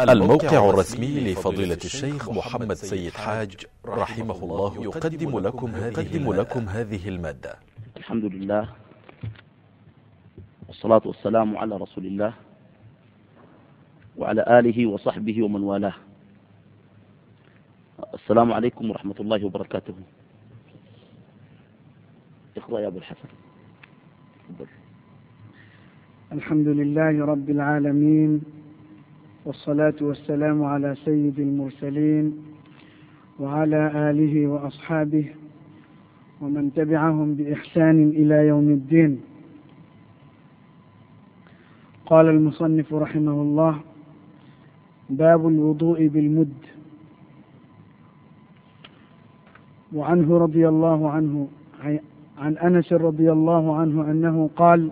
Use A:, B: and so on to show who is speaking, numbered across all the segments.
A: الموقع الرسمي لفضيلة الشيخ محمد سيد حاج رحمه الله يقدم لكم هذه, لكم هذه ا ل م ا د ة
B: الحمد لله والصلاة والسلام على رسول الله وعلى آله وصحبه ومن والاه. السلام عليكم ورحمة الله وبركاته. اقرأ يا أبو الحسن.
C: الحمد لله رب العالمين والصلاة والسلام على سيد المرسلين وعلى آله وأصحابه ومن تبعهم بإحسان إلى يوم الدين. قال المصنف رحمه الله باب الوضوء بالمد. وعنه رضي الله عنه عن أنس رضي الله عنه أنه قال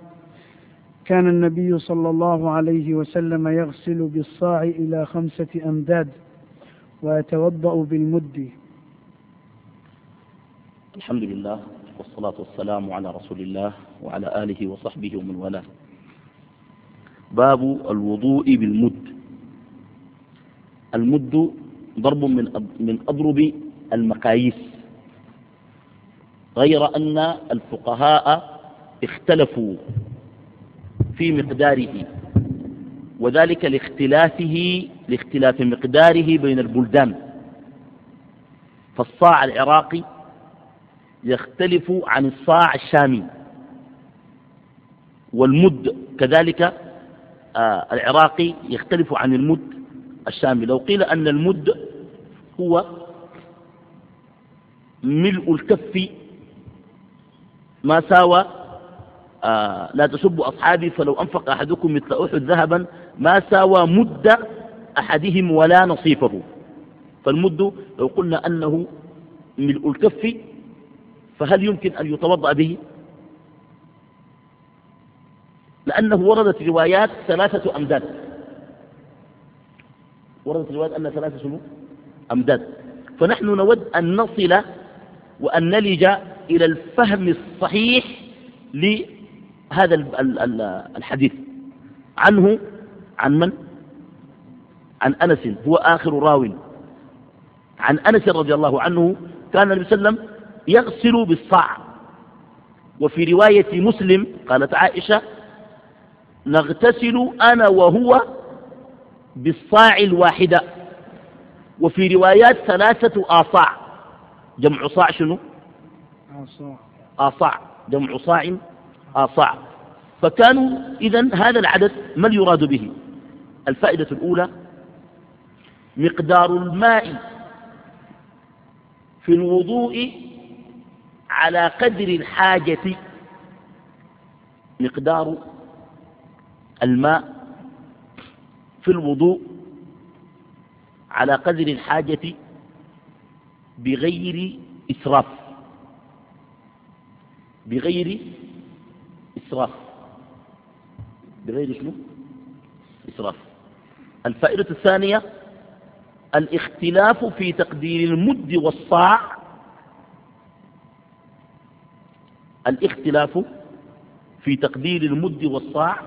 C: كان النبي صلى الله عليه وسلم يغسل بالصاع إلى خمسة أمداد ويتوضأ بالمد.
B: الحمد لله والصلاة والسلام على رسول الله وعلى آله وصحبه ومن والاه. باب الوضوء بالمد. المد ضرب من من أضرب المقاييس غير أن الفقهاء اختلفوا في مقداره وذلك لاختلافه لاختلاف مقداره بين البلدان. فالصاع العراقي يختلف عن الصاع الشامي والمد كذلك آه العراقي يختلف عن المد الشامي. لو قيل أن المد هو ملء الكف ما ساوى آه لا تسبوا أصحابي فلو أنفق أحدكم مثل أحد ذهبا ما ساوى مد أحدهم ولا نصيفه. فالمد لو قلنا أنه ملء الكف فهل يمكن أن يتوضأ به؟ لأنه وردت روايات ثلاثة أمداد. وردت روايات أن ثلاثة شنو؟ أمداد. فنحن نود أن نصل وأن نلج إلى الفهم الصحيح هذا الحديث. عنه عن من؟ عن أنس هو آخر راو. عن أنس رضي الله عنه كان النبي صلى الله عليه وسلم يغسل بالصاع. وفي رواية مسلم قالت عائشة نغتسل أنا وهو بالصاع الواحدة. وفي روايات ثلاثة آصاع. جمع صاع شنو؟ آصاع. آصاع. جمع صاع آصاع فكانوا إذا هذا العدد ما يراد به؟ الفائدة الأولى مقدار الماء في الوضوء على قدر الحاجة. مقدار الماء في الوضوء على قدر الحاجة بغير إسراف. بغير إسراف. بغير شنو؟ إسراف. الفائدة الثانية الاختلاف في تقدير المد والصاع. الاختلاف في تقدير المد والصاع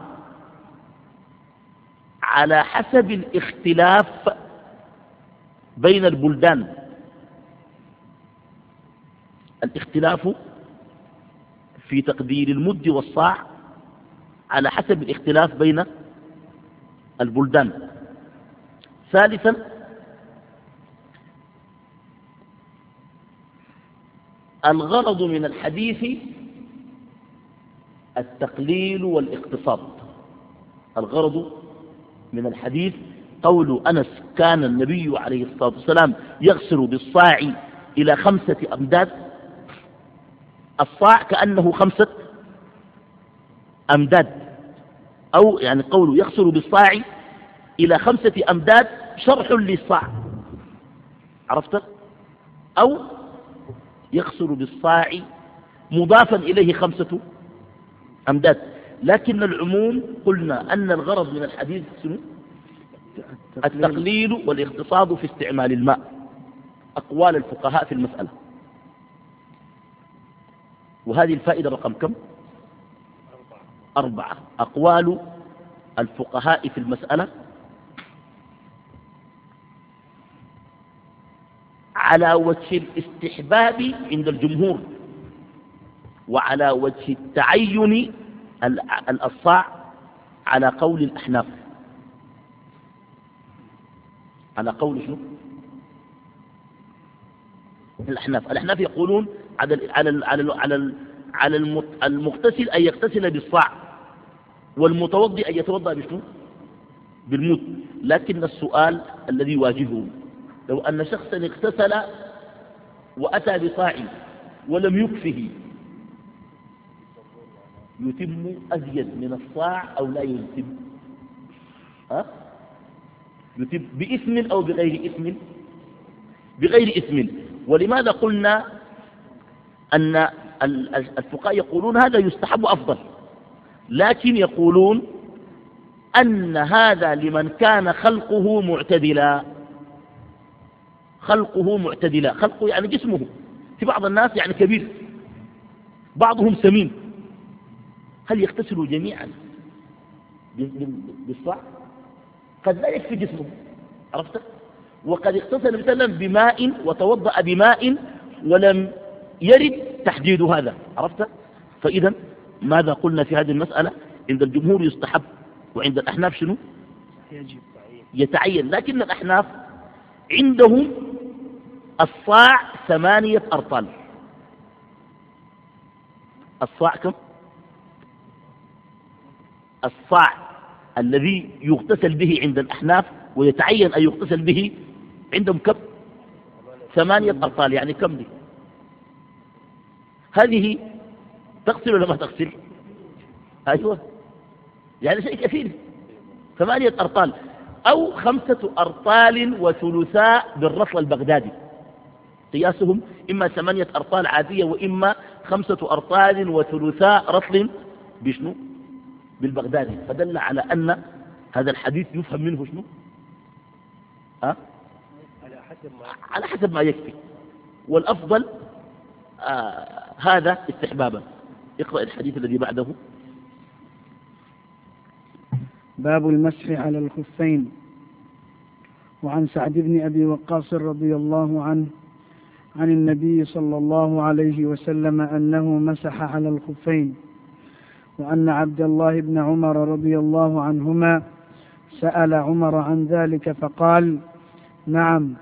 B: على حسب الاختلاف بين البلدان. الاختلاف في تقدير المد والصاع على حسب الاختلاف بين البلدان. ثالثا الغرض من الحديث التقليل والاقتصاد. الغرض من الحديث قول أنس كان النبي عليه الصلاة والسلام يغسل بالصاع إلى خمسة أمداد الصاع كأنه خمسة أمداد. أو يعني قوله يخسر بالصاع إلى خمسة أمداد شرح للصاع. عرفت؟ أو يخسر بالصاع مضافا إليه خمسة أمداد. لكن العموم قلنا أن الغرض من الحديث التقليل. والاقتصاد في استعمال الماء. أقوال الفقهاء في المسألة. وهذه الفائدة رقم كم؟ أربعة. أقوال الفقهاء في المسألة على وجه الاستحباب عند الجمهور وعلى وجه التعين الأصاع على قول الأحناف. على قول شنو؟ الأحناف. الأحناف يقولون على على على على على المغتسل أن يغتسل بالصاع والمتوضي أن يتوضأ بشنو؟ بالموت. لكن السؤال الذي يواجهه لو أن شخصا اغتسل وأتى بصاع ولم يكفه يتم أزيد من الصاع أو لا يتم؟ ها؟ يتم بإثم أو بغير إثم؟ بغير إثم. ولماذا قلنا أن الفقهاء يقولون هذا يستحب أفضل. لكن يقولون أن هذا لمن كان خلقه معتدلا. خلقه معتدلا. خلقه يعني جسمه. في بعض الناس يعني كبير. بعضهم سمين. هل يغتسلوا جميعا بالصاع؟ قد لا يكفي جسمه. عرفت؟ وقد اغتسل مثلا بماء وتوضأ بماء ولم يرد تحديد هذا عرفت؟ فإذا ماذا قلنا في هذه المسألة؟ عند الجمهور يستحب وعند الأحناف شنو؟ يتعين. لكن الأحناف عندهم الصاع ثمانية أرطال. الصاع كم؟ الصاع الذي يغتسل به عند الأحناف ويتعين أن يغتسل به عندهم كم؟ ثمانية أرطال يعني كم دي؟ هذه تغسل ولا ما تغسل أيوة. يعني شيء كثير. ثمانية أرطال أو خمسة أرطال وثلثاء بالرطل البغدادي. قياسهم إما ثمانية أرطال عادية وإما خمسة أرطال وثلثاء رطل بشنو؟ بالبغدادي. فدل على أن هذا الحديث يفهم منه شنو؟ أه؟ على حسب ما يكفي. والأفضل آه هذا استحبابا. اقرأ الحديث الذي بعده.
C: باب المسح على الخفين. وعن سعد بن أبي وقاص رضي الله عنه عن النبي صلى الله عليه وسلم أنه مسح على الخفين. وأن عبد الله بن عمر رضي الله عنهما سأل عمر عن ذلك فقال نعم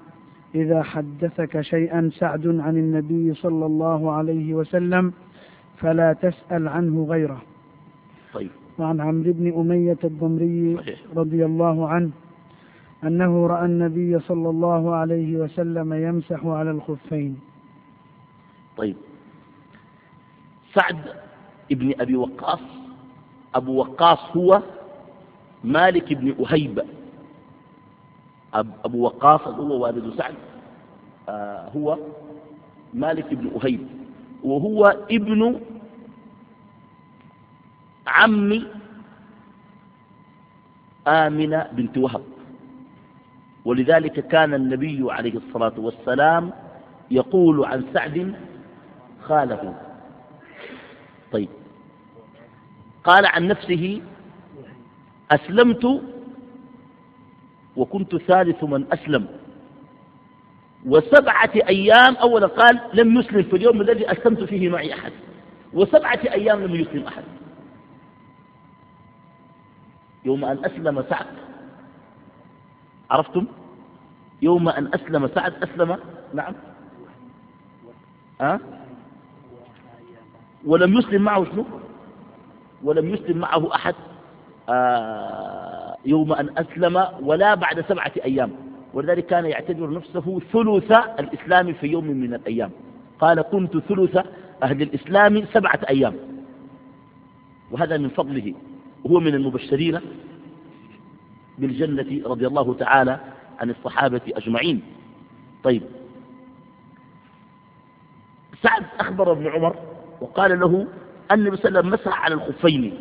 C: إذا حدثك شيئا سعد عن النبي صلى الله عليه وسلم فلا تسأل عنه غيره.
B: طيب.
C: وعن عمرو بن أمية الضمري رضي الله عنه أنه رأى النبي صلى الله عليه وسلم يمسح على الخفين.
B: طيب. سعد ابن أبي وقاص أبو وقاص هو مالك بن أهيب. أبو وقاص هو والد سعد آه هو مالك بن أهيب وهو ابن عم آمنة بنت وهب. ولذلك كان النبي عليه الصلاة والسلام يقول عن سعد خاله. طيب. قال عن نفسه أسلمت وكنت ثالث من أسلم. وسبعة أيام أولا قال لم يسلم في اليوم الذي أسلمت فيه معي أحد. وسبعة أيام لم يسلم أحد. يوم أن أسلم سعد. عرفتم؟ يوم أن أسلم سعد أسلم نعم. أه؟ ولم يسلم معه شنو؟ ولم يسلم معه أحد. آه يوم أن أسلم ولا بعد سبعة أيام. ولذلك كان يعتبر نفسه ثلث الإسلام في يوم من الأيام. قال كنت ثلث أهل الإسلام سبعة أيام. وهذا من فضله. وهو من المبشرين بالجنة رضي الله تعالى عن الصحابة أجمعين. طيب. سعد أخبر ابن عمر وقال له النبي صلى الله عليه وسلم مسح على الخفين.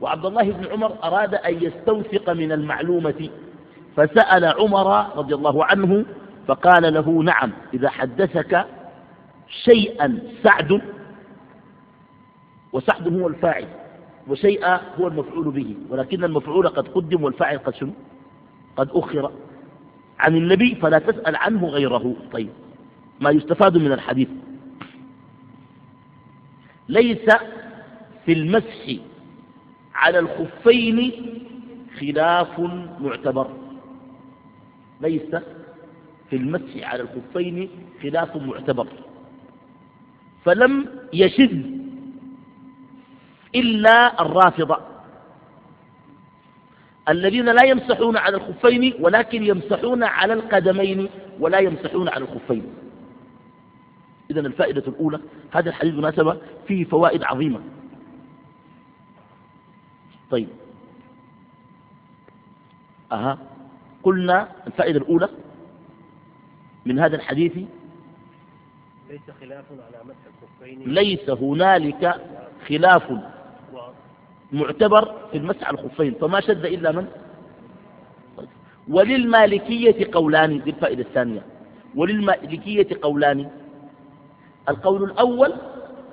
B: وعبد الله بن عمر أراد أن يستوثق من المعلومة فسأل عمر رضي الله عنه فقال له نعم إذا حدثك شيئا سعد وسعد هو الفاعل وشيء هو المفعول به ولكن المفعول قد قدم والفاعل قد شنو؟ قد أخر عن النبي فلا تسأل عنه غيره. طيب ما يستفاد من الحديث. ليس في المسح على الخفين خلاف معتبر. ليس في المسح على الخفين خلاف معتبر. فلم يشذ إلا الرافضة الذين لا يمسحون على الخفين ولكن يمسحون على القدمين ولا يمسحون على الخفين. إذا الفائدة الأولى هذا الحديث مناسبة فيه فوائد عظيمة. طيب. أها. قلنا الفائدة الأولى من هذا الحديث
D: ليس خلاف على مسح الخفين
B: ليس هنالك خلاف معتبر في المسح على الخفين. فما شد إلا من؟ طيب. وللمالكية قولان دي الفائدة الثانية. وللمالكية قولان. القول الأول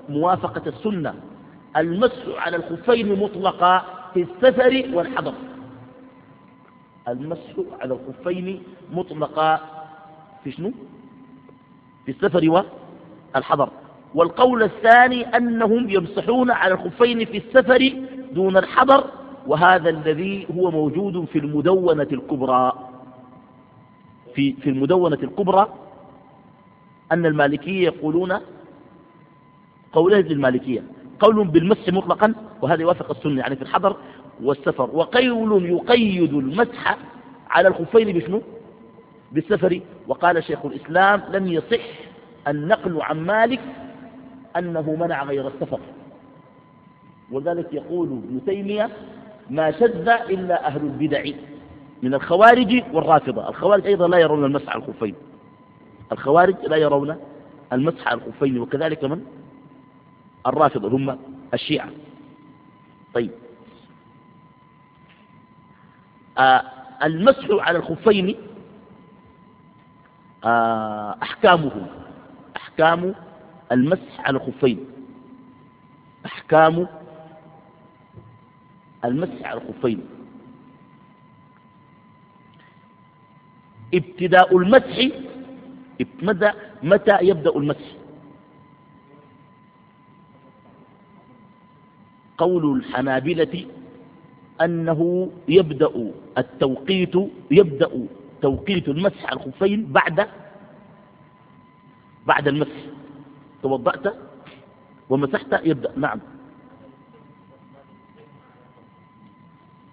B: موافقة السنة. المسح على الخفين مطلقا. في السفر والحضر. المسح على الخفين مطلقا في شنو؟ في السفر والحضر. والقول الثاني أنهم يمسحون على الخفين في السفر دون الحضر وهذا الذي هو موجود في المدونة الكبرى. في, في المدونة الكبرى أن المالكية يقولون قولين للمالكية قول بالمسح مطلقا وهذا يوافق السنة يعني في الحضر والسفر. وقول يقيد المسح على الخفين بشنو؟ بالسفر. وقال شيخ الإسلام لم يصح النقل عن مالك أنه منع غير السفر. وذلك يقول ابن تيمية ما شذ إلا أهل البدع من الخوارج والرافضة. الخوارج أيضا لا يرون المسح على الخفين. الخوارج لا يرون المسح على الخفين وكذلك من؟ الرافضة هم الشيعة. طيب. آه المسح على الخفين آه أحكامه أحكام المسح على الخفين. أحكام المسح على الخفين. ابتداء المسح متى متى يبدأ المسح؟ قول الحنابلة أنه يبدأ التوقيت يبدأ توقيت المسح على الخفين بعد بعد المسح. توضأت ومسحت يبدأ. نعم.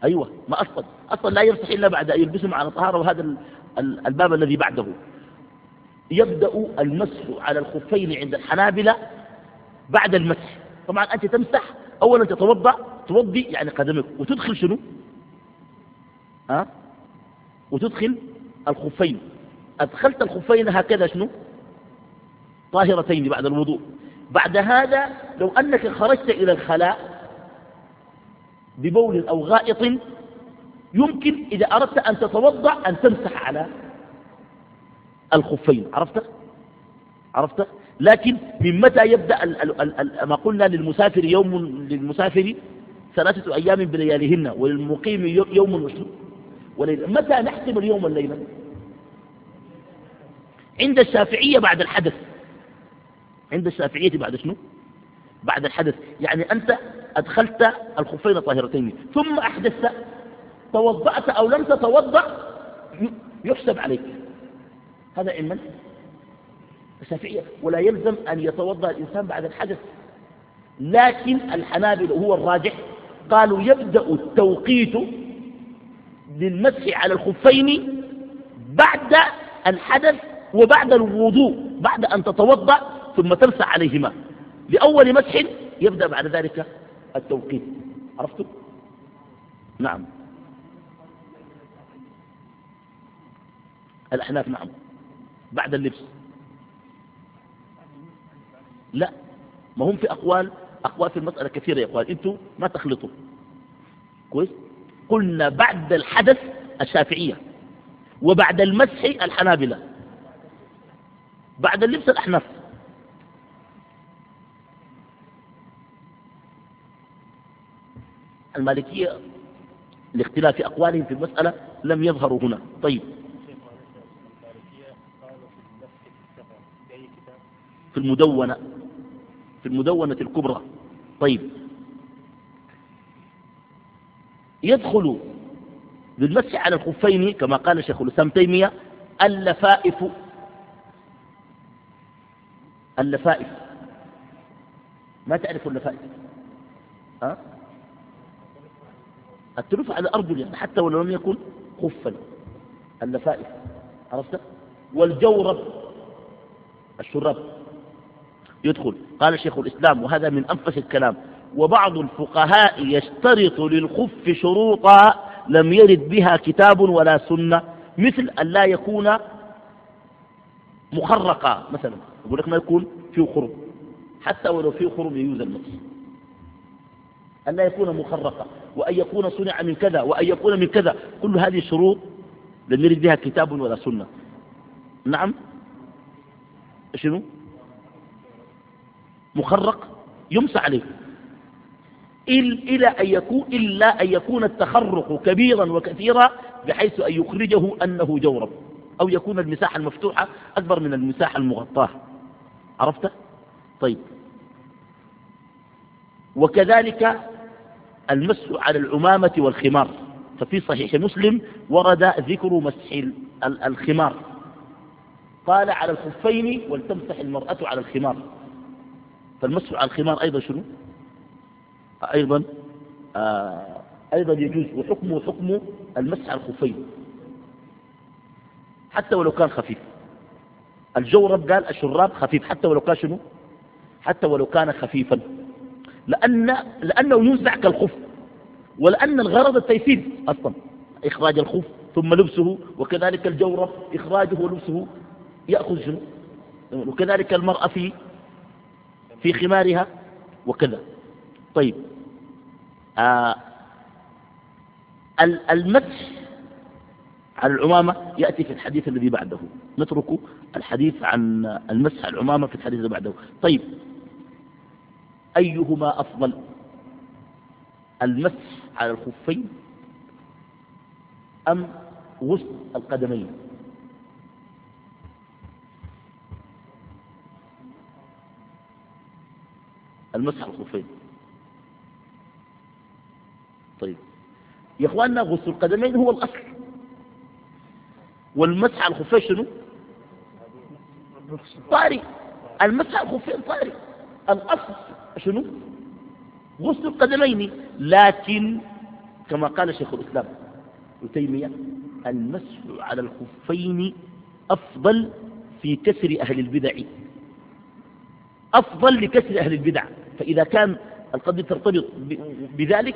B: أيوة ما أصلا أصلا لا يمسح إلا بعد أن يلبسهم على طهارة وهذا الباب الذي بعده. يبدأ المسح على الخفين عند الحنابلة بعد المسح. طبعا أنت تمسح أولا تتوضأ توضي يعني قدمك وتدخل شنو؟ ها؟ وتدخل الخفين. أدخلت الخفين هكذا شنو؟ طاهرتين بعد الوضوء. بعد هذا لو أنك خرجت إلى الخلاء ببول أو غائط يمكن إذا أردت أن تتوضأ أن تمسح على الخفين. عرفت؟ عرفت؟ لكن من متى يبدأ ال ال ال ما قلنا للمسافر يوم للمسافر ثلاثة أيام بلياليهن وللمقيم يوم وليلة. متى نحسب اليوم والليلة؟ عند الشافعية بعد الحدث. عند الشافعية بعد شنو؟ بعد الحدث. يعني أنت أدخلت الخفين طاهرتين. ثم أحدثت توضأت أو لم تتوضأ يحسب عليك. هذا علما الشافعية ولا يلزم أن يتوضأ الإنسان بعد الحدث. لكن الحنابل هو الراجح. قالوا يبدأ التوقيت للمسح على الخفين بعد الحدث وبعد الوضوء بعد أن تتوضأ ثم تمسح عليهما. لأول مسح يبدأ بعد ذلك التوقيت. عرفتم؟ نعم. الأحناف نعم. بعد اللبس. لا. ما هم في أقوال أقوال في المسألة كثيرة يا أنتم أنتوا ما تخلطوا. كويس؟ قلنا بعد الحدث الشافعية وبعد المسح الحنابلة. بعد اللبس الأحنف المالكية لاختلاف أقوالهم في المسألة لم يظهروا هنا. طيب. في المدونة. في المدونة الكبرى. طيب. يدخل بالمسح على الخفين كما قال شيخ الإسلام تيمية اللفائف. اللفائف. ما تعرف اللفائف؟ ها؟ التلف على الأرجل يعني حتى ولو لم يكن خفا. اللفائف. عرفت؟ والجورب. الشراب. يدخل. قال شيخ الإسلام وهذا من أنفس الكلام. وبعض الفقهاء يشترط للخف شروطا لم يرد بها كتاب ولا سنة مثل أن لا يكون مخرقا مثلا. يقول لك ما يكون فيه خرم. حتى ولو فيه خرم يجوز المسح أن لا يكون مخرقا وأن يكون صنع من كذا وأن يكون من كذا. كل هذه الشروط لم يرد بها كتاب ولا سنة. نعم؟ شنو؟ مخرق يمسى عليه. إلى أن يكون إلا أن يكون التخرق كبيرا وكثيرا بحيث أن يخرجه أنه جورب أو يكون المساحة المفتوحة أكبر من المساحة المغطاة. عرفت؟ طيب. وكذلك المسح على العمامة والخمار. ففي صحيح مسلم ورد ذكر مسح الخمار. قال على الخفين ولتمسح المرأة على الخمار. فالمسح على الخمار أيضا شنو؟ أيضا آه أيضا يجوز وحكمه حكم المسح على الخفين. حتى ولو كان خفيف. الجورب قال الشراب خفيف حتى ولو كان شنو؟ حتى ولو كان خفيفا. لأن لأنه ينزع كالخف ولأن الغرض التيسير أصلا إخراج الخف ثم لبسه وكذلك الجورب إخراجه ولبسه يأخذ شنو؟ وكذلك المرأة في في خمارها وكذا. طيب. آه المسح على العمامة يأتي في الحديث الذي بعده. نترك الحديث عن المسح على العمامة في الحديث الذي بعده. طيب. أيهما أفضل؟ المسح على الخفين أم غسل القدمين؟ المسح الخفين. طيب. يا إخواننا غسل القدمين هو الأصل. والمسح على الخفين شنو؟ طاري. المسح على الخفين طاري. الأصل شنو؟ غسل القدمين. لكن كما قال شيخ الإسلام ابن تيمية المسح على الخفين أفضل في كسر أهل البدع. أفضل لكسر أهل البدع. فإذا كان القضية ترتبط بذلك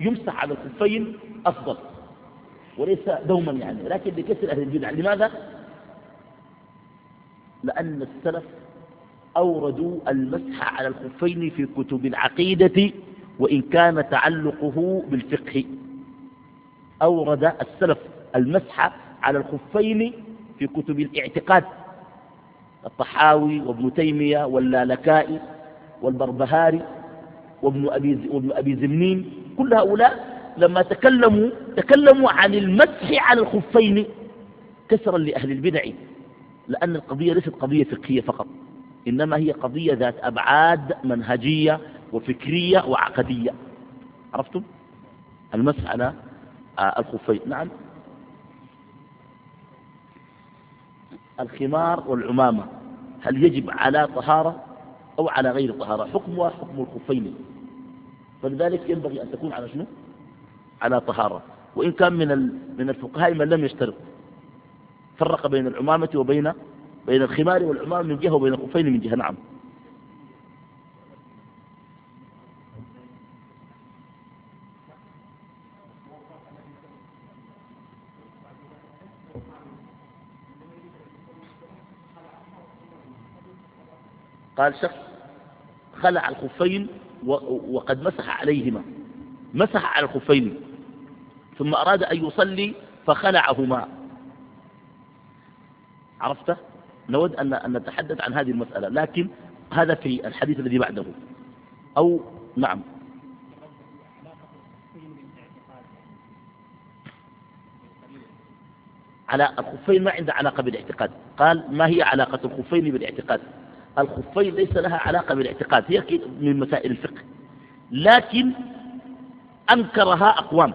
B: يمسح على الخفين أفضل. وليس دوما يعني. لكن لكسر أهل البدع. لماذا؟ لأن السلف أوردوا المسح على الخفين في كتب العقيدة وإن كان تعلقه بالفقه. أورد السلف المسح على الخفين في كتب الاعتقاد. الطحاوي وابن تيمية واللالكائي والبربهاري وابن أبي, وابن أبي زمنين كل هؤلاء لما تكلموا تكلموا عن المسح على الخفين كسرا لأهل البدع لأن القضية ليست قضية فقهية فقط إنما هي قضية ذات أبعاد منهجية وفكرية وعقدية. عرفتم؟ المسح على آه، الخفين. نعم. الخمار والعمامة هل يجب على طهارة؟ أو على غير طهارة حكمها حكم الخفين. فلذلك ينبغي أن تكون على شنو؟ على طهارة. وإن كان من من الفقهاء من لم يشترط. فرق بين العمامة وبين بين الخمار والعمامة من جهة وبين الخفين من جهة. نعم. قال شخص خلع الخفين وقد مسح عليهما. مسح على الخفين. ثم أراد أن يصلي فخلعهما. عرفت؟ نود أن نتحدث عن هذه المسألة. لكن هذا في الحديث الذي بعده. أو نعم. على الخفين ما عنده علاقة بالاعتقاد. قال ما هي علاقة الخفين بالاعتقاد؟ الخفين ليس لها علاقة بالاعتقاد هي من مسائل الفقه. لكن أنكرها أقوام.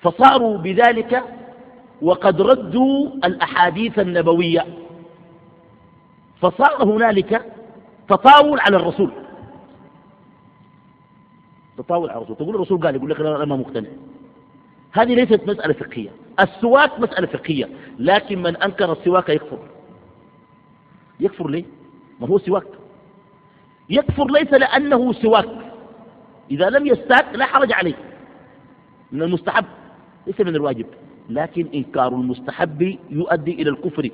B: فصاروا بذلك وقد ردوا الأحاديث النبوية. فصار هنالك تطاول على الرسول. تطاول على الرسول. تقول الرسول قال يقول لك أنا ما مقتنع. هذه ليست مسألة فقهية. السواك مسألة فقهية لكن من أنكر السواك يكفر. يكفر ليه؟ ما هو سواك. يكفر ليس لأنه سواك. إذا لم يستاك لا حرج عليه. من المستحب. ليس من الواجب. لكن إنكار المستحب يؤدي إلى الكفر.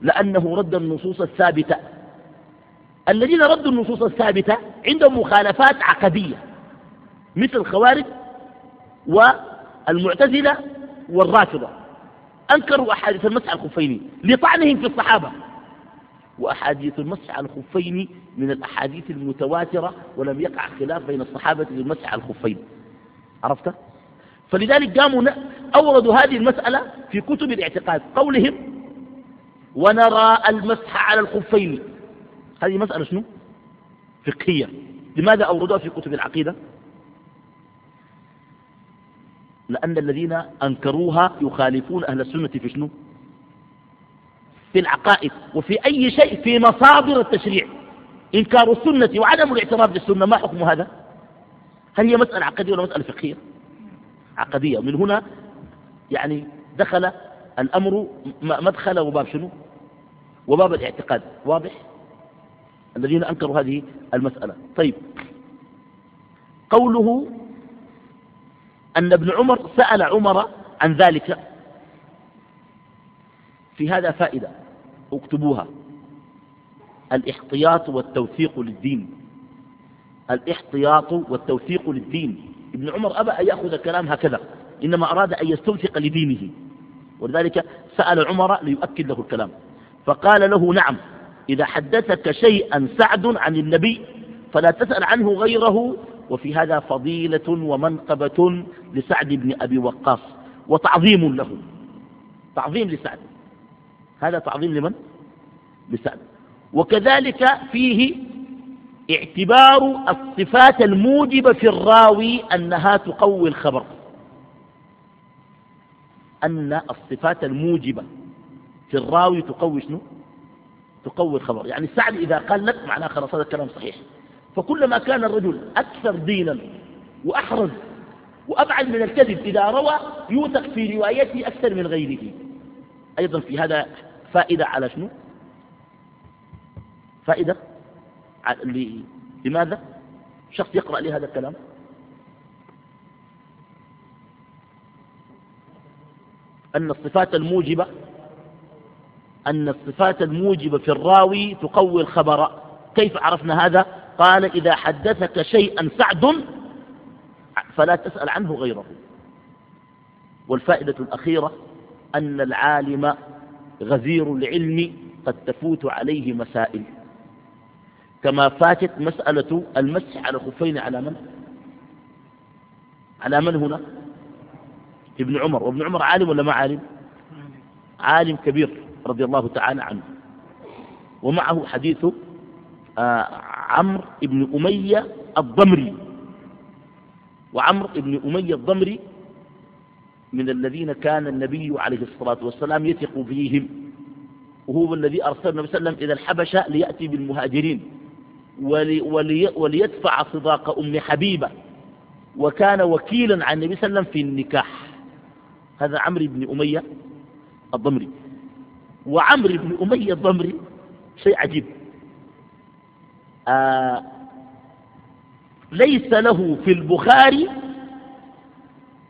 B: لأنه رد النصوص الثابتة. الذين ردوا النصوص الثابتة عندهم مخالفات عقدية. مثل الخوارج والمعتزلة والرافضة. أنكروا أحاديث المسح على الخفين لطعنهم في الصحابة. وأحاديث المسح على الخفين من الأحاديث المتواترة ولم يقع خلاف بين الصحابة في المسح على الخفين. عرفت؟ فلذلك قاموا أوردوا هذه المسألة في كتب الاعتقاد. قولهم ونرى المسح على الخفين. هذه مسألة شنو؟ فقهية. لماذا أوردوها في كتب العقيدة؟ لأن الذين أنكروها يخالفون أهل السنة في شنو؟ في العقائد وفي أي شيء في مصادر التشريع. إنكار السنة وعدم الاعتراف بالسنة ما حكم هذا؟ هل هي مسألة عقدية ولا مسألة فقهية؟ عقدية. من هنا يعني دخل الأمر مدخل وباب شنو؟ وباب الاعتقاد. واضح؟ الذين أنكروا هذه المسألة. طيب. قوله أن ابن عمر سأل عمر عن ذلك. في هذا فائدة اكتبوها. الاحتياط والتوثيق للدين. الاحتياط والتوثيق للدين. ابن عمر أبى أن يأخذ الكلام هكذا إنما أراد أن يستوثق لدينه. ولذلك سأل عمر ليؤكد له الكلام. فقال له نعم إذا حدثك شيئا سعد عن النبي فلا تسأل عنه غيره. وفي هذا فضيلة ومنقبة لسعد بن أبي وقاص وتعظيم له. تعظيم لسعد. هذا تعظيم لمن؟ لسعد وكذلك فيه اعتبار الصفات الموجبة في الراوي أنها تقوي الخبر. أن الصفات الموجبة في الراوي تقوي شنو؟ تقوي الخبر. يعني السعد إذا قال لك معناه خلاص هذا الكلام صحيح. فكلما كان الرجل أكثر دينا وأحرز وأبعد من الكذب إذا روى يوثق في روايته أكثر من غيره. أيضا في هذا فائدة على شنو؟ فائدة لماذا؟ شخص يقرأ لي هذا الكلام؟ أن الصفات الموجبة أن الصفات الموجبة في الراوي تقوي الخبر. كيف عرفنا هذا؟ قال إذا حدثك شيئا سعد فلا تسأل عنه غيره. والفائدة الأخيرة أن العالم غزير العلم قد تفوت عليه مسائل. كما فاتت مسألة المسح على الخفين على من؟ على من هنا؟ ابن عمر. وابن عمر عالم ولا ما عالم؟ عالم كبير رضي الله تعالى عنه. ومعه حديث آه، عمرو بن أمية الضمري. وعمرو بن أمية الضمري من الذين كان النبي عليه الصلاة والسلام يثق فيهم. وهو الذي أرسل النبي صلى الله عليه وسلم إلى الحبشة ليأتي بالمهاجرين. ولي ولي وليدفع صداق أم حبيبة. وكان وكيلا عن النبي صلى الله عليه وسلم في النكاح. هذا عمرو بن أمية الضمري. وعمرو بن أمية الضمري شيء عجيب. آه ليس له في البخاري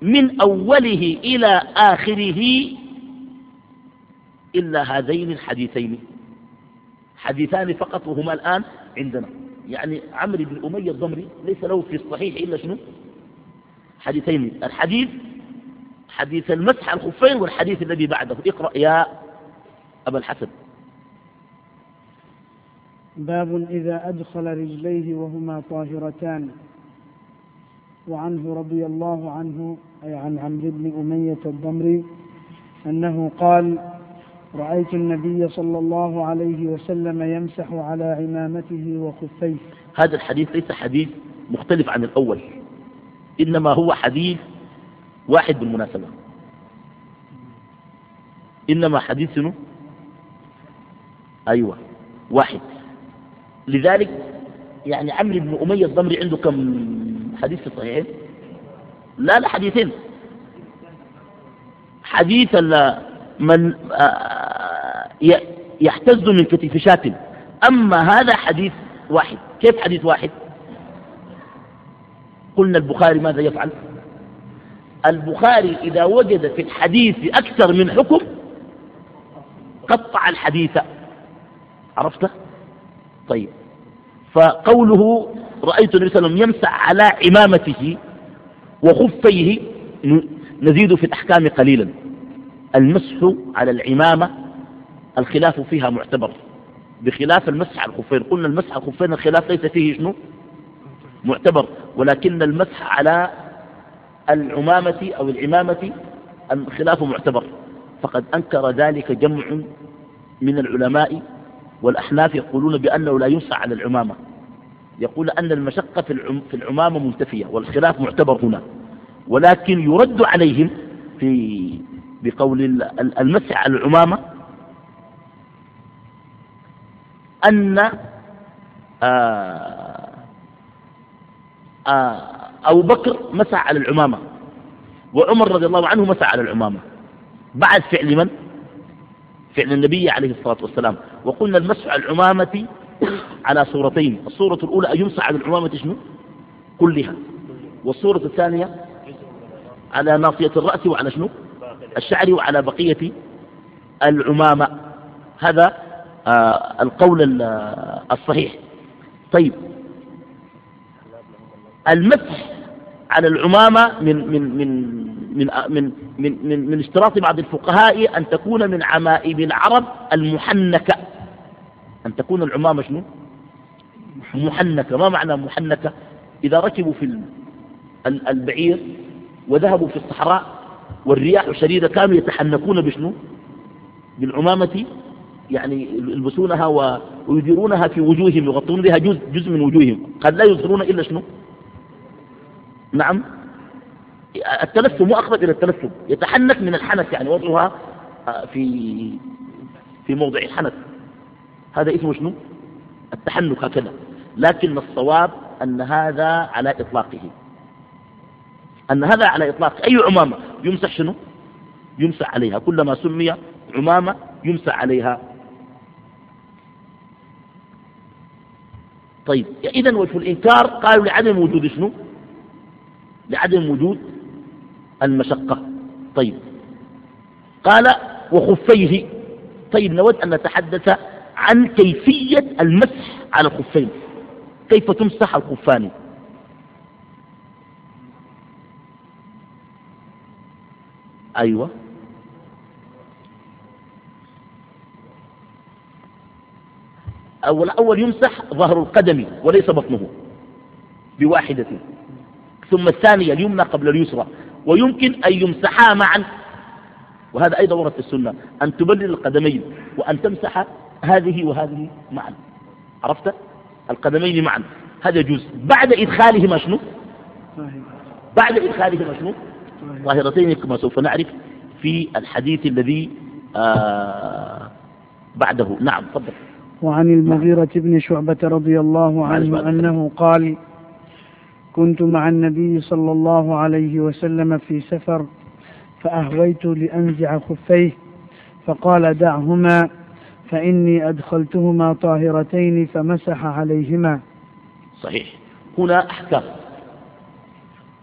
B: من أوله إلى آخره إلا هذين الحديثين. حديثان فقط وهما الآن عندنا. يعني عمرو بن أمية الضمري ليس له في الصحيح إلا شنو؟ حديثين. الحديث حديث المسح الخفين والحديث الذي بعده. اقرأ يا أبا الحسن.
C: باب إذا أدخل رجليه وهما طاهرتان. وعنه رضي الله عنه أي عن عمرو بن أمية الضمري أنه قال رأيت النبي صلى الله عليه وسلم يمسح على عمامته وخفيه.
B: هذا الحديث ليس حديث مختلف عن الأول إنما هو حديث واحد بالمناسبة. إنما حديث شنو؟ أيوة واحد. لذلك يعني عمرو بن أمية الضمري عنده كم حديث في الصحيحين لا لا حديثين. حديث من آه، يحتز من كتف شاة أما هذا حديث واحد. كيف حديث واحد؟ قلنا البخاري ماذا يفعل؟ البخاري إذا وجد في الحديث أكثر من حكم قطع الحديث. عرفت طيب. فقوله رأيت النبي صلى الله عليه وسلم يمسح على عمامته وخفيه نزيد في الأحكام قليلا. المسح على العمامة الخلاف فيها معتبر. بخلاف المسح على الخفين. قلنا المسح على الخفين الخلاف ليس فيه شنو؟ معتبر. ولكن المسح على العمامة أو العمامة الخلاف معتبر. فقد أنكر ذلك جمع من العلماء والأحناف يقولون بأنه لا ينسى على العمامة. يقول أن المشقة في العمامة منتفية والخلاف معتبر هنا ولكن يرد عليهم في بقول المسح على العمامة أن آه، آه، أبو بكر مسح على العمامة وعمر رضي الله عنه مسح على العمامة بعد فعل من؟ فعل النبي عليه الصلاة والسلام وقلنا المسح على العمامة على صورتين الصورة الأولى أن يمسح على العمامة شنو؟ كلها. والصورة الثانية على ناصية الرأس وعلى شنو؟ الشعر وعلى بقية العمامة. هذا آه القول الصحيح. طيب. المسح على العمامة من من من من من من, من, من اشتراط بعض الفقهاء أن تكون من عمائم العرب المحنكة. أن تكون العمامة شنو؟ محنكة. ما معنى محنكة؟ إذا ركبوا في البعير وذهبوا في الصحراء والرياح شديدة كانوا يتحنكون بشنو؟ بالعمامة يعني يلبسونها ويديرونها في وجوههم يغطون بها جزء, جزء من وجوههم. قد لا يظهرون إلا شنو؟ نعم. التلثم مو أقرب إلى التلثم يتحنك من الحنك يعني وضعها آه، في في موضع الحنك. هذا اسمه شنو؟ التحنك هكذا. لكن الصواب أن هذا على إطلاقه. أن هذا على إطلاق أي عمامة؟ يمسح شنو؟ يمسح عليها. كلما سمي عمامة يمسح عليها. طيب إذا وجه الإنكار قالوا لعدم وجود شنو؟ لعدم وجود المشقة. طيب. قال وخفيه. طيب نود أن نتحدث عن كيفية المسح على الخفين. كيف تمسح الخفان؟ أيوة. أول أول يمسح ظهر القدم وليس بطنه. بواحدة. ثم الثانية اليمنى قبل اليسرى. ويمكن أن يمسحا معا. وهذا أيضا ورد في السنة. أن تبلل القدمين وأن تمسح هذه وهذه معا. عرفت؟ القدمين معا. هذا يجوز بعد إدخالهما شنو؟ بعد إدخالهما شنو؟ ظاهرتين كما سوف نعرف في الحديث الذي آه بعده. نعم تفضل.
C: وعن المغيرة بن شعبة رضي الله عنه أنه قال كنت مع النبي صلى الله عليه وسلم في سفر فأهويت لأنزع خفيه فقال دعهما. فإني أدخلتهما طاهرتين فمسح عليهما.
B: صحيح. هنا أحكام.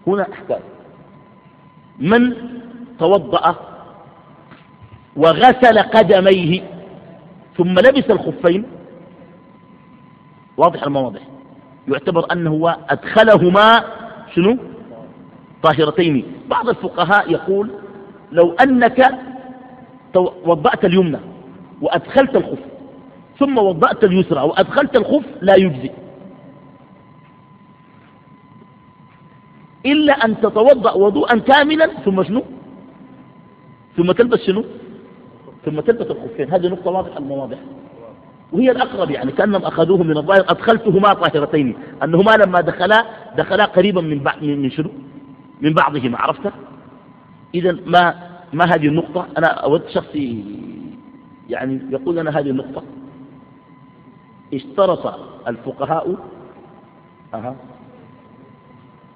B: هنا أحكام. من توضأ وغسل قدميه ثم لبس الخفين؟ واضح ولا ما واضح؟ يعتبر أنه أدخلهما شنو؟ طاهرتين. بعض الفقهاء يقول لو أنك وضأت اليمنى وأدخلت الخف. ثم وضأت اليسرى وأدخلت الخف لا يجزي إلا أن تتوضأ وضوءا كاملا ثم شنو؟ ثم تلبس شنو؟ ثم تلبس الخفين. هذه نقطة واضحة المواضح وهي الأقرب يعني كأنهم أخذوه من الظاهر. أدخلتهما طاهرتين. أنهما لما دخلا دخلا قريبا من بعض من شنو؟ من بعضهما عرفت؟ إذا ما ما هذه النقطة؟ أنا أود شخصي يعني يقول لنا هذه النقطة. اشترط الفقهاء أه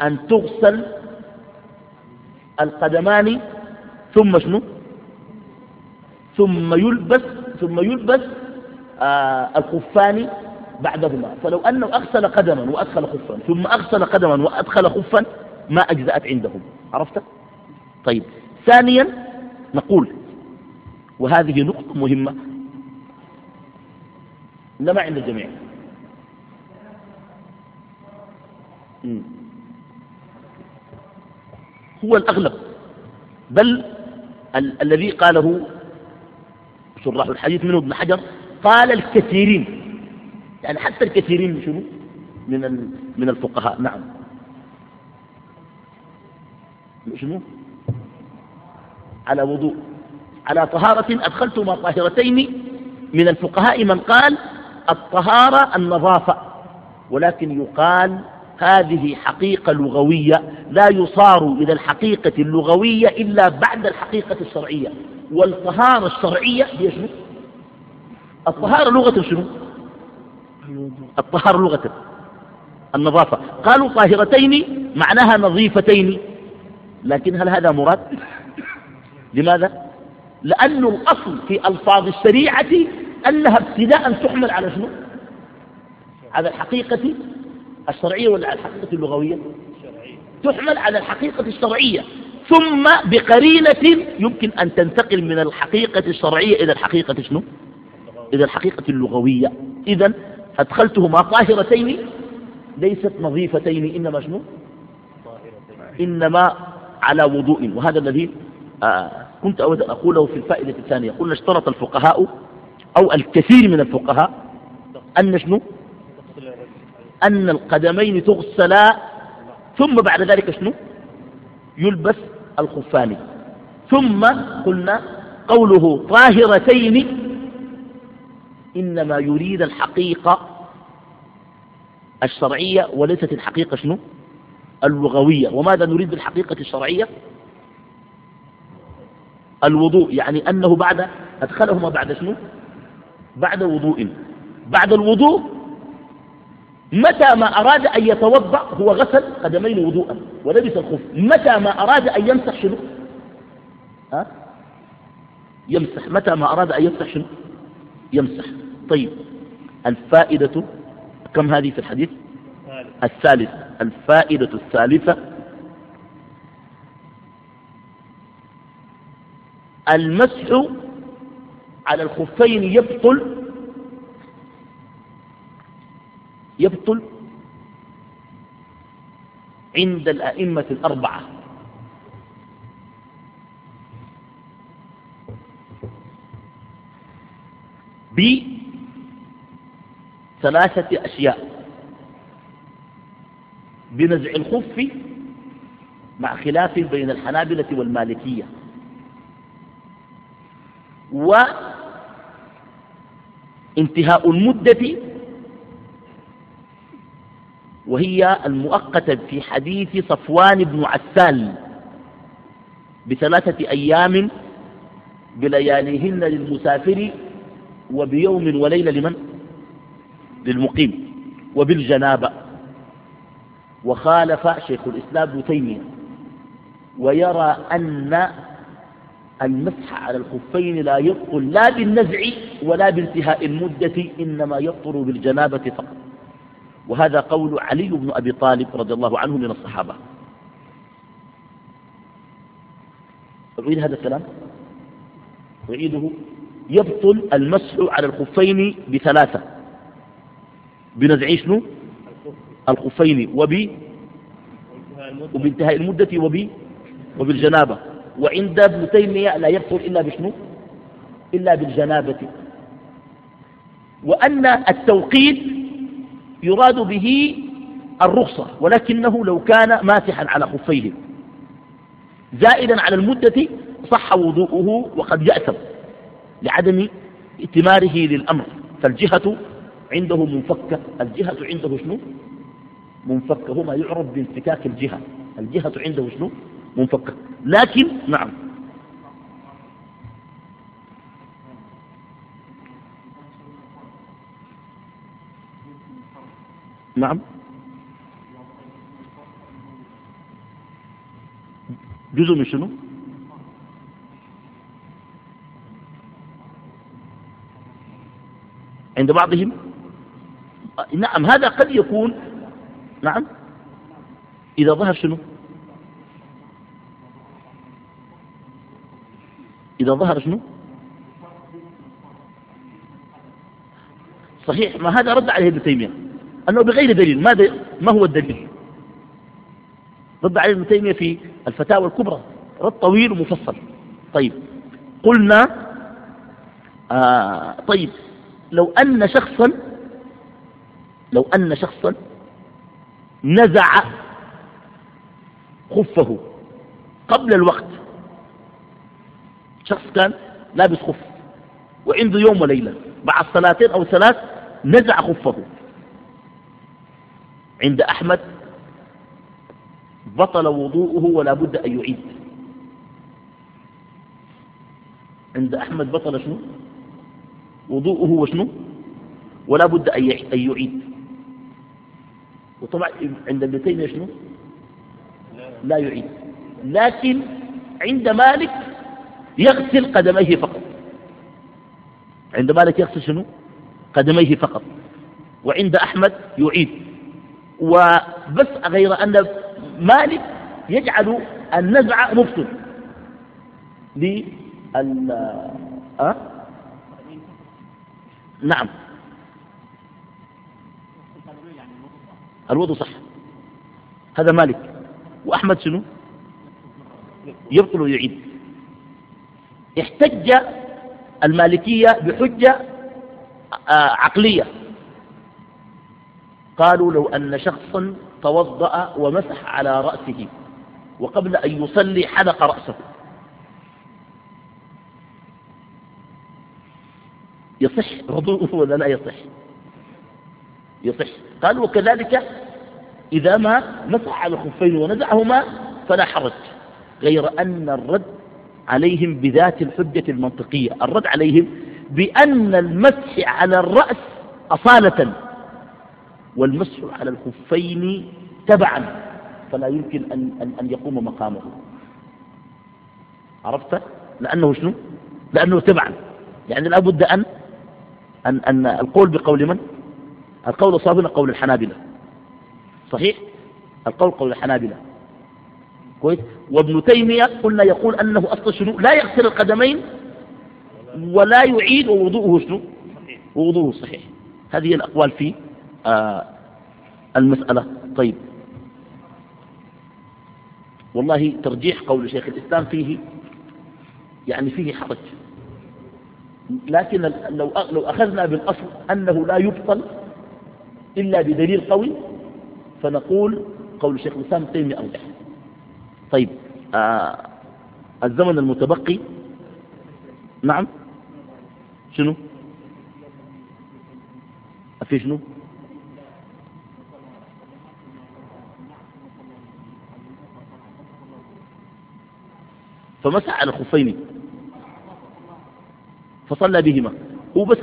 B: أن تغسل القدمان ثم شنو؟ ثم يلبس ثم يلبس آه الخفان بعدهما. فلو أنه أغسل قدما وأدخل خفا ثم أغسل قدما وأدخل خفا ما أجزأت عندهم. عرفت؟ طيب. ثانيا نقول وهذه نقطة مهمة. لما عند الجميع. هو الأغلب. بل ال الذي قاله شراح الحديث منه ابن حجر قال الكثيرين. يعني حتى الكثيرين من شنو؟ من من الفقهاء. نعم. شنو؟ على وضوء. على طهارة أدخلتما طاهرتين من الفقهاء من قال الطهارة النظافة ولكن يقال هذه حقيقة لغوية لا يصار إلى الحقيقة اللغوية إلا بعد الحقيقة الشرعية. والطهارة الشرعية هي شنو؟ الطهارة لغة شنو؟ الطهارة لغة النظافة. قالوا طاهرتين معناها نظيفتين لكن هل هذا مراد؟ لماذا؟ لأن الأصل في ألفاظ الشريعة أنها ابتداء تحمل على شنو؟ على الحقيقة الشرعية ولا على الحقيقة اللغوية؟ تحمل على الحقيقة الشرعية. ثم بقرينة يمكن أن تنتقل من الحقيقة الشرعية إلى الحقيقة شنو؟ إلى الحقيقة اللغوية. إذا أدخلتهما طاهرتين ليست نظيفتين إنما شنو؟ إنما على وضوء. وهذا الذي آه. كنت أود أن أقوله في الفائدة الثانية. قلنا اشترط الفقهاء أو الكثير من الفقهاء أن شنو؟ أن القدمين تغسلا ثم بعد ذلك شنو؟ يلبس الخفان. ثم قلنا قوله طاهرتين إنما يريد الحقيقة الشرعية وليست الحقيقة شنو؟ اللغوية. وماذا نريد بالحقيقة الشرعية؟ الوضوء يعني أنه بعد أدخلهما بعد شنو؟ بعد وضوء. بعد الوضوء متى ما أراد أن يتوضأ هو غسل قدمين وضوءا ولبس الخف. متى ما أراد أن يمسح شنو؟ ها؟ يمسح. متى ما أراد أن يمسح شنو؟ يمسح. طيب الفائدة كم هذه في الحديث؟ الثالث. الفائدة الثالثة المسح على الخفين يبطل يبطل عند الأئمة الأربعة. بثلاثة أشياء. بنزع الخف مع خلاف بين الحنابلة والمالكية. وانتهاء المدة وهي المؤقتة في حديث صفوان بن عسال بثلاثة أيام بلياليهن للمسافر وبيوم وليلة لمن؟ للمقيم وبالجنابة. وخالف شيخ الإسلام ابن تيمية ويرى أن المسح على الخفين لا يبطل لا بالنزع ولا بانتهاء المدة إنما يبطل بالجنابة فقط. وهذا قول علي بن أبي طالب رضي الله عنه من الصحابة. أعيد هذا الكلام. أعيده. يبطل المسح على الخفين بثلاثة. بنزع شنو؟ الخفين. وب؟ وبانتهاء المدة وب؟ وبالجنابة. وعند ابن تيمية لا يبطل إلا بشنو؟ إلا بالجنابة. وأن التوقيت يراد به الرخصة ولكنه لو كان ماسحا على خفيه. زائدا على المدة صح وضوءه وقد يأثم لعدم ائتماره للأمر. فالجهة عنده منفكة. الجهة عنده شنو؟ منفكة. هو ما يعرف بانفكاك الجهة. الجهة عنده شنو؟ منفكة لكن نعم. نعم. جزء من شنو؟ عند بعضهم؟ نعم هذا قد يكون. نعم. إذا ظهر شنو؟ إذا ظهر شنو؟ صحيح. ما هذا رد عليه ابن تيمية. أنه بغير دليل. ماذا؟ ما هو الدليل؟ رد عليه ابن تيمية في الفتاوى الكبرى. رد طويل ومفصل. طيب. قلنا آه طيب. لو أن شخصا لو أن شخصا نزع خفه قبل الوقت. شخص كان لابس خف وعنده يوم وليلة بعد صلاتين أو ثلاث نزع خفه. عند أحمد بطل وضوءه ولا بد أن يعيد. عند أحمد بطل شنو؟ وضوءه وشنو؟ ولا بد أن يعيد. وطبعا عند ابن تيمية شنو؟ لا يعيد. لكن عند مالك يغسل قدميه فقط. عند مالك يغسل شنو؟ قدميه فقط. وعند أحمد يعيد. وبس غير أن مالك يجعل النزع مبطل لل أه؟ نعم. الوضوء صح. هذا مالك. وأحمد شنو؟ يبطل ويعيد. احتج المالكية بحجة آه، عقلية. قالوا لو أن شخصا توضأ ومسح على رأسه وقبل أن يصلي حلق رأسه. يصح وضوءه ولا لا يصح؟ يصح. قال وكذلك إذا ما مسح على الخفين ونزعهما فلا حرج غير أن الرد عليهم بذات الحجة المنطقية. الرد عليهم بأن المسح على الرأس أصالة والمسح على الخفين تبعا فلا يمكن أن, أن, أن يقوم مقامه. عرفت؟ لأنه شنو؟ لأنه تبعا. يعني لا بد أن, أن, أن القول بقول من؟ القول الصافي قول الحنابلة. صحيح؟ القول قول الحنابلة. كويس؟ وابن تيمية قلنا يقول أنه أصل شنو؟ لا يغسل القدمين ولا يعيد ووضوءه شنو؟ ووضوءه صحيح. هذه الأقوال في آه المسألة. طيب. والله ترجيح قول شيخ الإسلام فيه يعني فيه حرج. لكن لو لو أخذنا بالأصل أنه لا يبطل إلا بدليل قوي فنقول قول الشيخ الإسلام تيمية أوضح. طيب آه الزمن المتبقي نعم. شنو؟ في شنو؟ فمسح على الخفين فصلى بهما. هو بس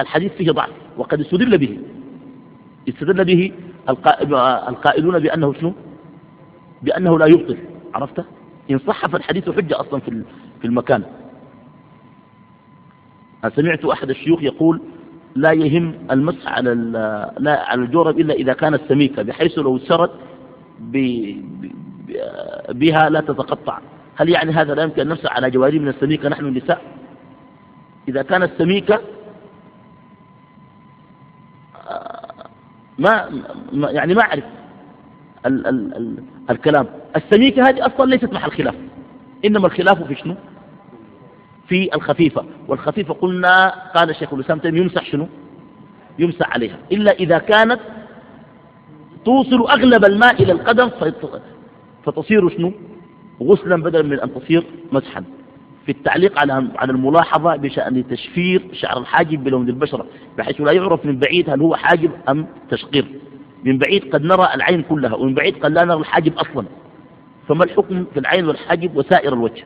B: الحديث فيه ضعف وقد استدل به. استدل به القائلون بأنه شنو؟ بأنه لا يبطل. عرفت؟ إن صح فالحديث حجة أصلا في في المكان. أنا سمعت أحد الشيوخ يقول لا يهم المسح على لا على الجورب إلا إذا كانت سميكة بحيث لو سرت بها لا تتقطع. هل يعني هذا لا يمكن أن نمسح على جواري من السميكة نحن النساء؟ إذا كانت سميكة ما يعني ما أعرف. ال ال ال الكلام. السميكة هذه أصلا ليست محل خلاف. إنما الخلاف في شنو؟ في الخفيفة. والخفيفة قلنا قال الشيخ الإسلام تيمية يمسح شنو؟ يمسح عليها. إلا إذا كانت توصل أغلب الماء إلى القدم فتصير شنو؟ غسلا بدلا من أن تصير مسحا. في التعليق على على الملاحظة بشأن تشفير شعر الحاجب بلون البشرة بحيث لا يعرف من بعيد هل هو حاجب أم تشقير. من بعيد قد نرى العين كلها ومن بعيد قد لا نرى الحاجب أصلا. فما الحكم في العين والحاجب وسائر الوجه؟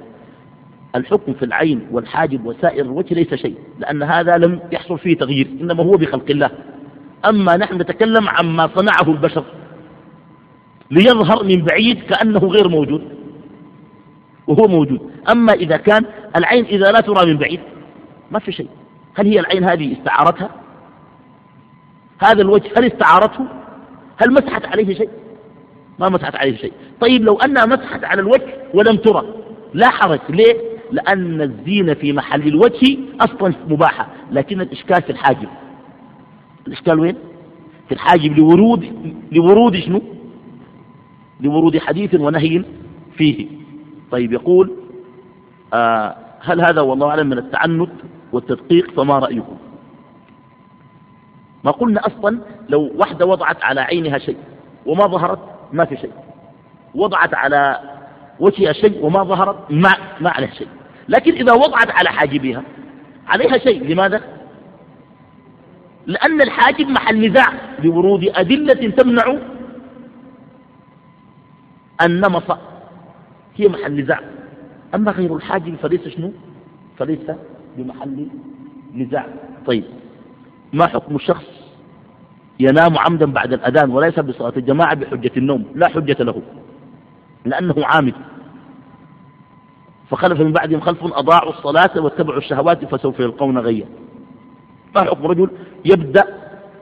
B: الحكم في العين والحاجب وسائر الوجه ليس شيء لأن هذا لم يحصل فيه تغيير إنما هو بخلق الله. أما نحن نتكلم عما صنعه البشر ليظهر من بعيد كأنه غير موجود وهو موجود. أما إذا كان العين إذا لا ترى من بعيد ما في شيء. هل هي العين هذه استعارتها؟ هذا الوجه هل استعارته؟ هل مسحت عليه شيء؟ ما مسحت عليه شيء. طيب لو أنها مسحت على الوجه ولم ترى لا حرج ليه؟ لأن الزينة في محل الوجه أصلا مباحة لكن الإشكال في الحاجب. الإشكال وين؟ في الحاجب لورود لورود شنو؟ لورود حديث ونهي فيه. طيب يقول آه هل هذا والله أعلم من التعنت والتدقيق؟ فما رأيكم ما قلنا أصلا لو واحدة وضعت على عينها شيء وما ظهرت ما في شيء. وضعت على وجهها شيء وما ظهرت ما, ما عليها شيء. لكن إذا وضعت على حاجبها عليها شيء. لماذا؟ لأن الحاجب محل نزاع بورود أدلة تمنع النمص هي محل نزاع. أما غير الحاجب فليس شنو؟ فليس بمحل نزاع. طيب. ما حكم الشخص ينام عمدا بعد الأذان وليس بصلاة الجماعة بحجة النوم؟ لا حجة له لأنه عامد. فخلف من بعدهم خلف أضاعوا الصلاة واتبعوا الشهوات فسوف يلقون غيا. ما حكم رجل يبدأ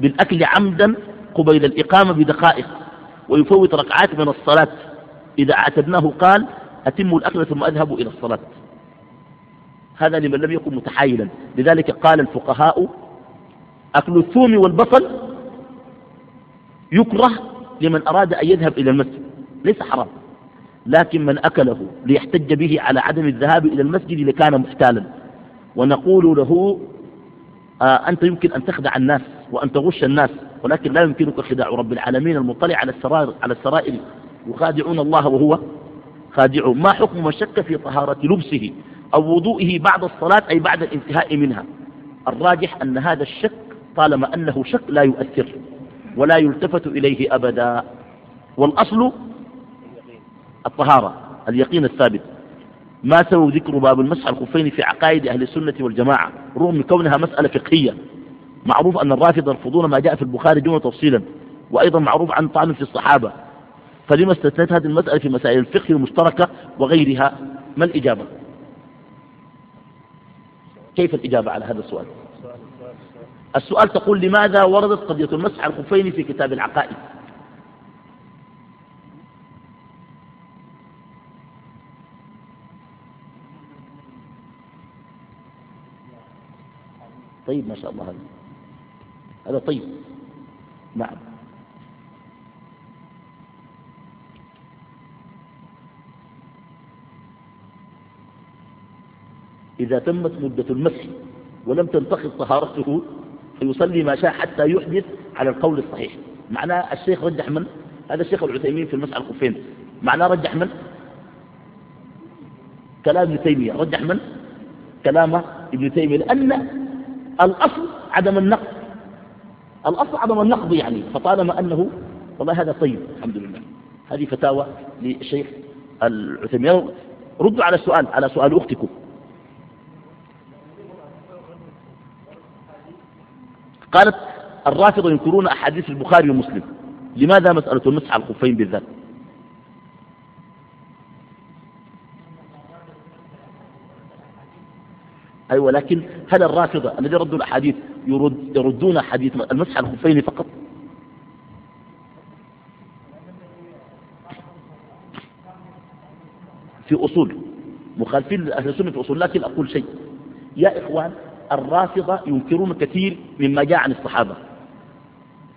B: بالأكل عمدا قبيل الإقامة بدقائق ويفوت ركعات من الصلاة؟ إذا اعتدناه قال أتموا الأكل ثم أذهبوا إلى الصلاة. هذا لمن لم يكن متحايلا. لذلك قال الفقهاء أكل الثوم والبصل يكره لمن أراد أن يذهب إلى المسجد. ليس حرام. لكن من أكله ليحتج به على عدم الذهاب إلى المسجد لكان محتالا. ونقول له آه أنت يمكن أن تخدع الناس وأن تغش الناس ولكن لا يمكنك خداع رب العالمين. المطلع على السرائر, على السرائر. يخادعون الله وهو خادع ما حكم من شك في طهارة لبسه أو وضوئه بعد الصلاة أي بعد الانتهاء منها؟ الراجح أن هذا الشك طالما أنه شك لا يؤثر ولا يلتفت إليه أبدا. والأصل الطهارة اليقين الثابت. ما سووا ذكر باب المسح الخفين في عقائد أهل السنة والجماعة رغم كونها مسألة فقهية. معروف أن الرافضة يرفضون ما جاء في البخاري دون تفصيلا وأيضا معروف عن طعن في الصحابة. فلما استثنت هذه المسألة في مسائل الفقه المشتركة وغيرها؟ ما الإجابة؟ كيف الإجابة على هذا السؤال؟ السؤال تقول لماذا وردت قضية المسح الخفين في كتاب العقائد؟ طيب ما شاء الله هذا. هذا طيب. نعم. إذا تمت مدة المسح ولم تنتقض طهارته فيصلي ما شاء حتى يحدث على القول الصحيح. معناه الشيخ رجح من؟ هذا الشيخ العثيمين في المسح الخفين. معناه رجح من؟ كلام ابن تيمية. رجح من؟ كلام ابن تيمية. لأن الأصل عدم النقض. الأصل عدم النقض يعني فطالما أنه والله هذا طيب الحمد لله. هذه فتاوى للشيخ العثيمين. ردوا على السؤال على سؤال أختكم. قالت الرافضة ينكرون أحاديث البخاري ومسلم. لماذا مسألة المسح على الخفين بالذات؟ أيوة لكن هل الرافضة الذي ردوا الأحاديث يرد يردون حديث المسح على الخفين فقط؟ في أصول مخالفين أهل السنة في أصول لكن أقول شيء. يا إخوان الرافضة ينكرون كثير مما جاء عن الصحابة.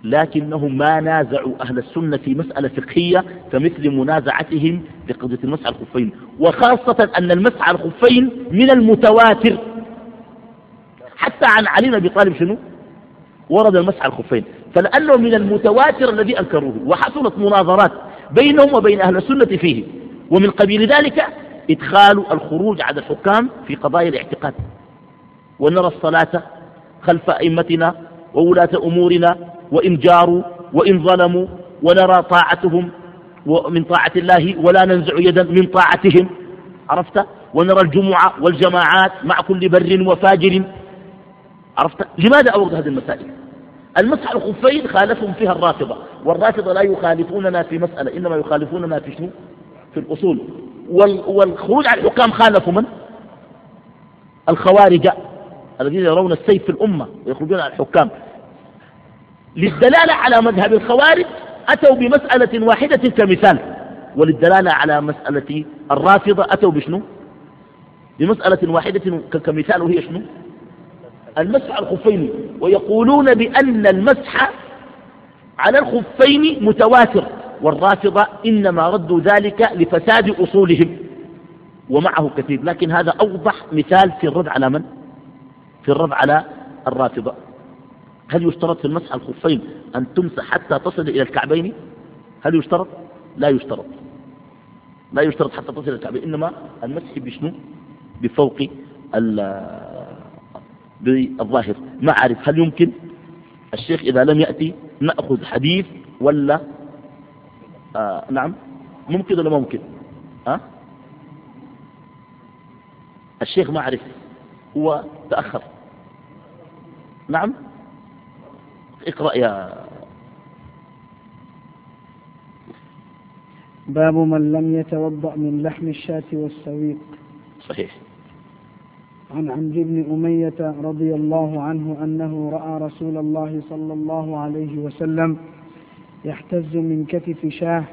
B: لكنهم ما نازعوا أهل السنة في مسألة فقهية كمثل منازعتهم المسح على الخفين. وخاصة أن المسح على الخفين من المتواتر. حتى عن علي بن أبي طالب شنو؟ ورد المسح على الخفين. فلأنه من المتواتر الذي أنكروه. وحصلت مناظرات بينهم وبين أهل السنة فيه. ومن قبيل ذلك إدخال الخروج على الحكام في قضايا الاعتقاد. ونرى الصلاة خلف أئمتنا وولاة أمورنا وإن جاروا وإن ظلموا ونرى طاعتهم من طاعة الله ولا ننزع يدا من طاعتهم. عرفت؟ ونرى الجمعة والجماعات مع كل بر وفاجر. عرفت؟ لماذا أورد هذه المسائل؟ المسح الخفين خالفهم فيها الرافضة والرافضة لا يخالفوننا في مسألة إنما يخالفوننا في شنو؟ في الأصول. والخروج على الحكام خالفوا من؟ الخوارج الذين يرون السيف في الأمة ويخرجون على الحكام. للدلالة على مذهب الخوارج أتوا بمسألة واحدة كمثال وللدلالة على مسألة الرافضة أتوا بشنو؟ بمسألة واحدة كمثال وهي شنو؟ المسح على الخفين ويقولون بأن المسح على الخفين متواتر والرافضة إنما ردوا ذلك لفساد أصولهم ومعه كثير. لكن هذا أوضح مثال في الرد على من؟ في الرد على الرافضة. هل يشترط في المسح الخفين أن تمسح حتى تصل إلى الكعبين؟ هل يشترط؟ لا يشترط. لا يشترط حتى تصل إلى الكعبين إنما المسح بشنو؟ بفوق بالظاهر. ما أعرف هل يمكن؟ الشيخ إذا لم يأتي نأخذ حديث ولا؟ آه نعم. ممكن ولا ممكن؟ آه؟ الشيخ ما أعرف. هو تأخر. نعم. اقرأ يا
C: باب من لم يتوضأ من لحم الشاة والسويق.
B: صحيح.
C: عن عمرو بن أمية رضي الله عنه أنه رأى رسول الله صلى الله عليه وسلم يحتز من كتف شاه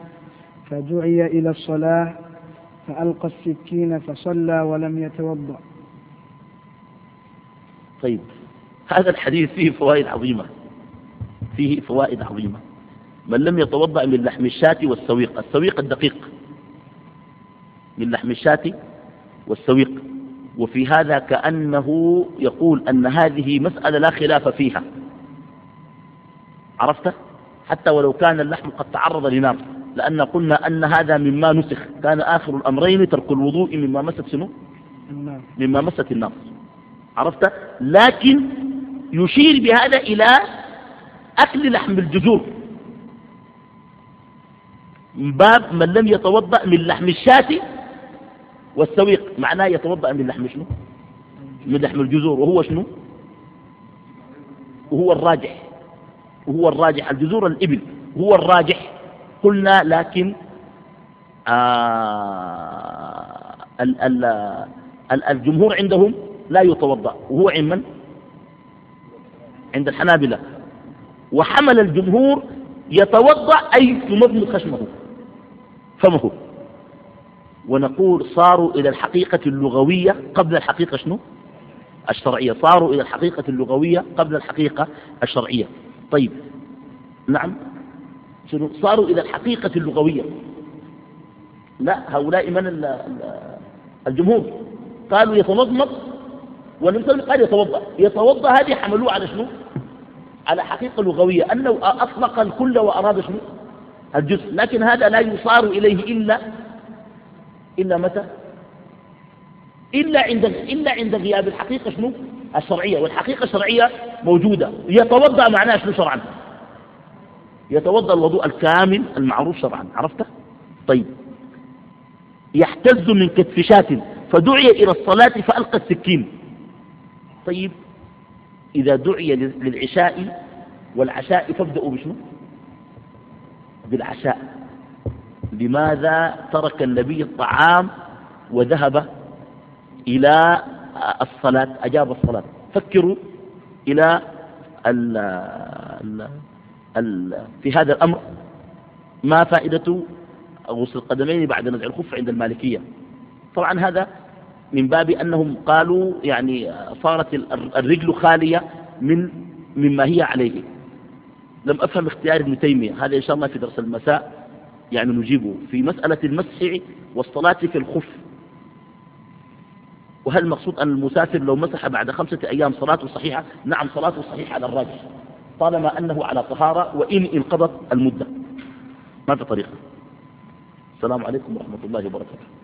C: فدعي إلى الصلاة فألقى السكين فصلى ولم يتوضأ.
B: طيب. هذا الحديث فيه فوائد عظيمة. فيه فوائد عظيمة. من لم يتوضأ من لحم الشاة والسويق السويق الدقيق. من لحم الشاة والسويق. وفي هذا كأنه يقول أن هذه مسألة لا خلاف فيها. عرفت؟ حتى ولو كان اللحم قد تعرض لنار. لأن قلنا أن هذا مما نسخ. كان آخر الأمرين ترك الوضوء مما مست شنو؟ مما مست النار. عرفت؟ لكن يشير بهذا إلى أكل لحم الجزور. من باب من لم يتوضأ من لحم الشاة والسويق. معناه يتوضأ من لحم شنو؟ من لحم الجزور. وهو شنو؟ وهو الراجح. وهو الراجح. الجزور الإبل. هو الراجح. قلنا لكن آه ال ال الجمهور عندهم لا يتوضأ. وهو عند من؟ عند الحنابلة. وحمل الجمهور يتوضأ أي يمضمض خشمه. فمه ونقول صاروا إلى الحقيقة اللغوية قبل الحقيقة شنو؟ الشرعية. صاروا إلى الحقيقة اللغوية قبل الحقيقة الشرعية. طيب. نعم. شنو؟ صاروا إلى الحقيقة اللغوية. لا هؤلاء من الجمهور؟ قالوا يتمضمض والنبي قال يتوضأ. يتوضأ هذه حملوه على شنو؟ على حقيقة لغوية أنه أطلق الكل وأراد شنو؟ الجزء. لكن هذا لا يصار إليه إلا إلا متى؟ إلا عند إلا عند غياب الحقيقة شنو؟ الشرعية. والحقيقة الشرعية موجودة. يتوضأ معناه شنو شرعا؟ يتوضأ الوضوء الكامل المعروف شرعا. عرفته طيب. يحتز من كتف شاة فدعي إلى الصلاة فألقى السكين. طيب. إذا دعي للعشاء والعشاء فابدأوا بشنو؟ بالعشاء. لماذا ترك النبي الطعام وذهب إلى الصلاة؟ أجاب الصلاة. فكروا إلى ال ال ال في هذا الأمر. ما فائدة غسل القدمين بعد نزع الخف عند المالكية؟ طبعا هذا من باب أنهم قالوا يعني صارت الرجل خالية من مما هي عليه. لم أفهم اختيار ابن تيمية. هذا إن شاء الله في درس المساء يعني نجيبه. في مسألة المسح والصلاة في الخف. وهل المقصود أن المسافر لو مسح بعد خمسة أيام صلاته صحيحة؟ نعم صلاته صحيحة على الراجح. طالما أنه على طهارة وإن انقضت المدة. ما في طريقة؟ السلام عليكم ورحمة الله وبركاته.